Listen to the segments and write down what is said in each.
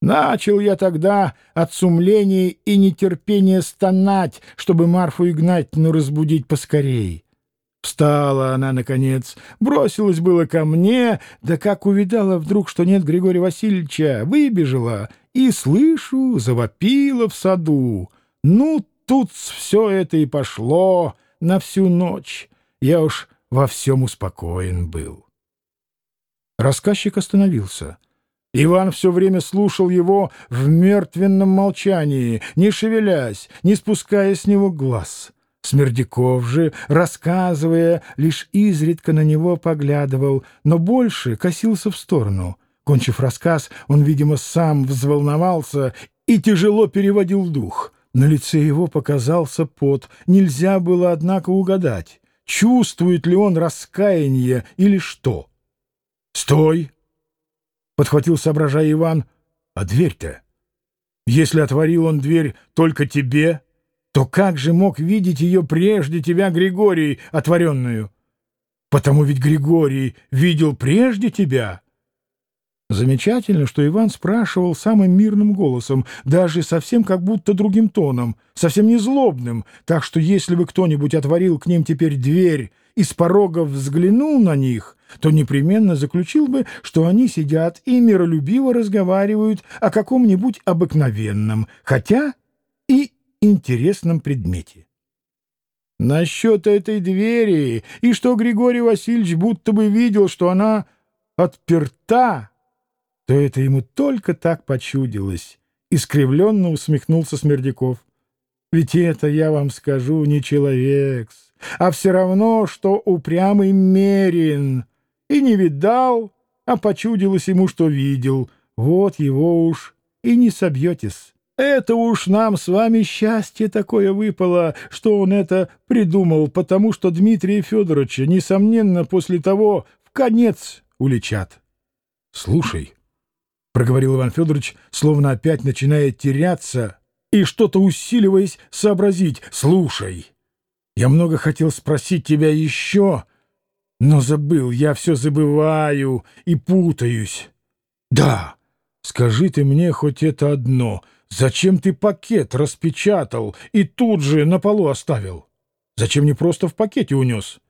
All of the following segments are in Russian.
Начал я тогда от сумления и нетерпения стонать, чтобы Марфу Игнатьевну разбудить поскорей. Встала она, наконец, бросилась было ко мне, да как увидала вдруг, что нет Григория Васильевича, выбежала и, слышу, завопила в саду. Ну, тут все это и пошло на всю ночь. Я уж во всем успокоен был. Рассказчик остановился. Иван все время слушал его в мертвенном молчании, не шевелясь, не спуская с него глаз. Смердяков же, рассказывая, лишь изредка на него поглядывал, но больше косился в сторону. Кончив рассказ, он, видимо, сам взволновался и тяжело переводил дух. На лице его показался пот. Нельзя было, однако, угадать, чувствует ли он раскаяние или что. «Стой!» — подхватил, соображая Иван. «А дверь-то? Если отворил он дверь только тебе...» то как же мог видеть ее прежде тебя, Григорий, отворенную? Потому ведь Григорий видел прежде тебя. Замечательно, что Иван спрашивал самым мирным голосом, даже совсем как будто другим тоном, совсем не злобным, так что если бы кто-нибудь отворил к ним теперь дверь и с порога взглянул на них, то непременно заключил бы, что они сидят и миролюбиво разговаривают о каком-нибудь обыкновенном, хотя и интересном предмете. Насчет этой двери, и что Григорий Васильевич будто бы видел, что она отперта, то это ему только так почудилось. Искривленно усмехнулся Смердяков. Ведь это, я вам скажу, не человек, а все равно, что упрямый мерин. И не видал, а почудилось ему, что видел. Вот его уж и не собьетесь. Это уж нам с вами счастье такое выпало, что он это придумал, потому что Дмитрия Федоровича, несомненно, после того в конец уличат. — Слушай, — проговорил Иван Федорович, словно опять начиная теряться и что-то усиливаясь сообразить. — Слушай, я много хотел спросить тебя еще, но забыл, я все забываю и путаюсь. — Да, скажи ты мне хоть это одно — Зачем ты пакет распечатал и тут же на полу оставил? Зачем не просто в пакете унес?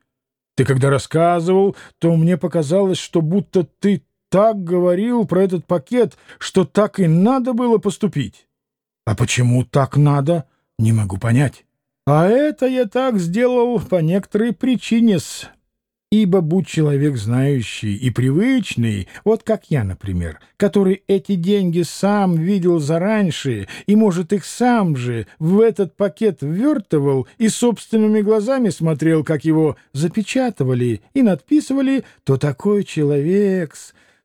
Ты когда рассказывал, то мне показалось, что будто ты так говорил про этот пакет, что так и надо было поступить. А почему так надо, не могу понять. А это я так сделал по некоторой причине-с. Ибо будь человек знающий и привычный, вот как я, например, который эти деньги сам видел зараньше и, может, их сам же в этот пакет ввертывал и собственными глазами смотрел, как его запечатывали и надписывали, то такой человек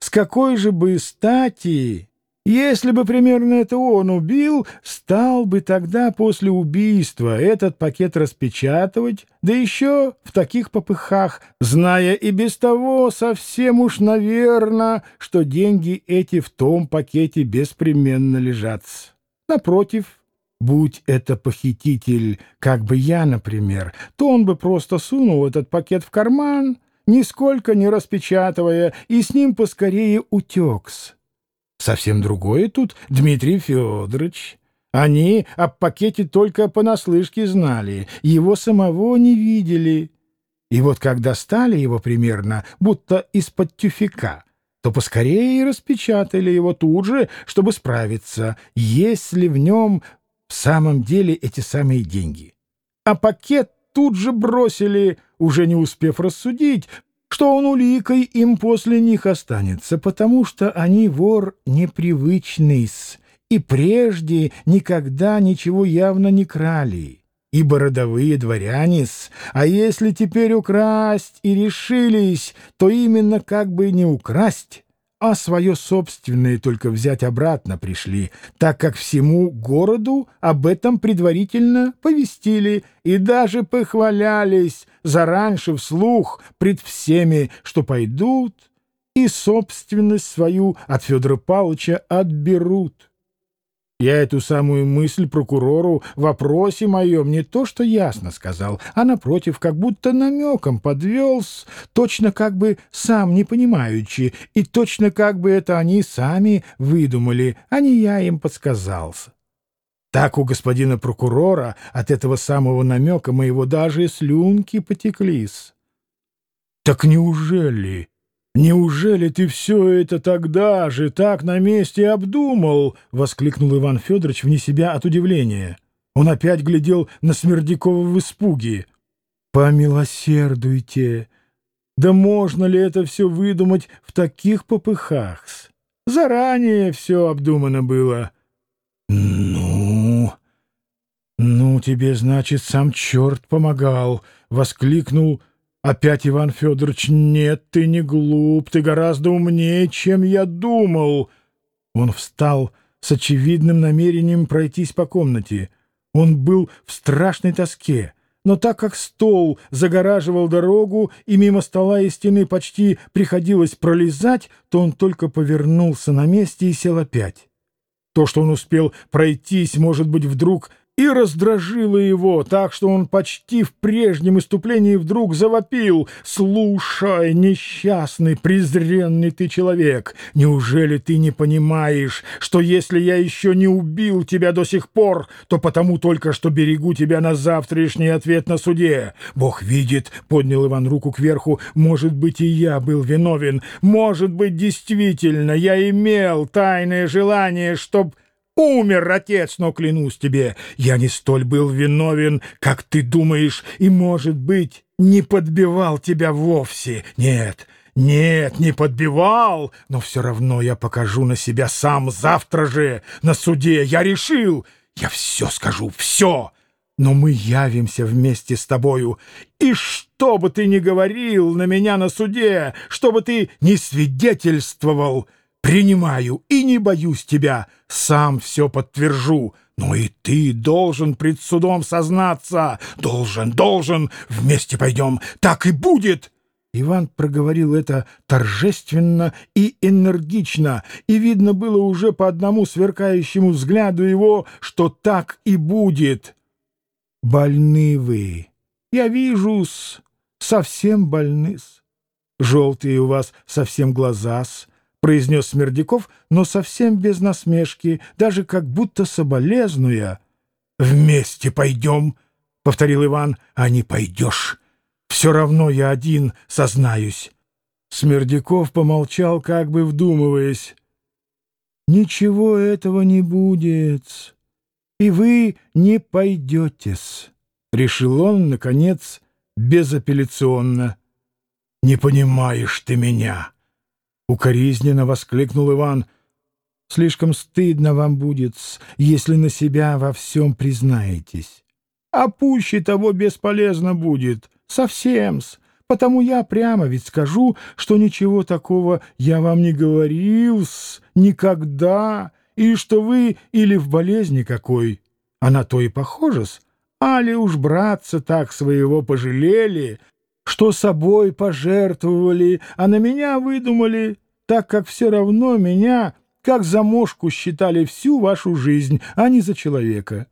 с какой же бы стати если бы примерно это он убил, стал бы тогда после убийства этот пакет распечатывать, да еще в таких попыхах, зная и без того совсем уж наверно, что деньги эти в том пакете беспременно лежат. Напротив, будь это похититель, как бы я, например, то он бы просто сунул этот пакет в карман, нисколько не распечатывая, и с ним поскорее утекс. Совсем другое тут Дмитрий Федорович. Они о пакете только понаслышке знали, его самого не видели. И вот когда стали его примерно, будто из-под тюфика, то поскорее распечатали его тут же, чтобы справиться, есть ли в нем в самом деле эти самые деньги. А пакет тут же бросили, уже не успев рассудить, что он уликой им после них останется, потому что они вор непривычный и прежде никогда ничего явно не крали, ибо родовые дворяне а если теперь украсть и решились, то именно как бы не украсть, а свое собственное только взять обратно пришли, так как всему городу об этом предварительно повестили и даже похвалялись зараньше вслух пред всеми, что пойдут и собственность свою от Федора Павловича отберут. Я эту самую мысль прокурору в вопросе моем не то что ясно сказал, а, напротив, как будто намеком подвел, точно как бы сам не понимаючи, и точно как бы это они сами выдумали, а не я им подсказался. Так у господина прокурора от этого самого намека моего даже слюнки потеклись. Так неужели... «Неужели ты все это тогда же так на месте обдумал?» — воскликнул Иван Федорович вне себя от удивления. Он опять глядел на Смердякова в испуге. «Помилосердуйте! Да можно ли это все выдумать в таких попыхах? Заранее все обдумано было». «Ну...» «Ну, тебе, значит, сам черт помогал!» — воскликнул Опять Иван Федорович, нет, ты не глуп, ты гораздо умнее, чем я думал. Он встал с очевидным намерением пройтись по комнате. Он был в страшной тоске, но так как стол загораживал дорогу и мимо стола и стены почти приходилось пролезать, то он только повернулся на месте и сел опять. То, что он успел пройтись, может быть, вдруг и раздражило его, так что он почти в прежнем иступлении вдруг завопил «Слушай, несчастный, презренный ты человек, неужели ты не понимаешь, что если я еще не убил тебя до сих пор, то потому только что берегу тебя на завтрашний ответ на суде? Бог видит, — поднял Иван руку кверху, — может быть, и я был виновен, может быть, действительно, я имел тайное желание, чтоб... Умер отец, но клянусь тебе, я не столь был виновен, как ты думаешь, и, может быть, не подбивал тебя вовсе. Нет, нет, не подбивал, но все равно я покажу на себя сам завтра же на суде. Я решил, я все скажу, все. Но мы явимся вместе с тобою, и что бы ты ни говорил на меня на суде, что бы ты ни свидетельствовал, принимаю и не боюсь тебя, сам все подтвержу. Но и ты должен пред судом сознаться. Должен, должен, вместе пойдем, так и будет. Иван проговорил это торжественно и энергично, и видно было уже по одному сверкающему взгляду его, что так и будет. Больны вы. Я вижу-с, совсем больны-с. Желтые у вас совсем глаза-с, — произнес Смердяков, но совсем без насмешки, даже как будто соболезнуя. — Вместе пойдем, — повторил Иван, — а не пойдешь. Все равно я один сознаюсь. Смердяков помолчал, как бы вдумываясь. — Ничего этого не будет, и вы не пойдетесь, — решил он, наконец, безапелляционно. — Не понимаешь ты меня. — укоризненно воскликнул Иван. «Слишком стыдно вам будет, если на себя во всем признаетесь. А пуще того бесполезно будет, совсем-с, потому я прямо ведь скажу, что ничего такого я вам не говорил-с никогда, и что вы или в болезни какой, а на то и похоже-с, али уж братца так своего пожалели, что собой пожертвовали, а на меня выдумали, так как все равно меня, как за мошку, считали всю вашу жизнь, а не за человека.